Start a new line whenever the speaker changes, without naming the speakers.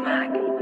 Mac.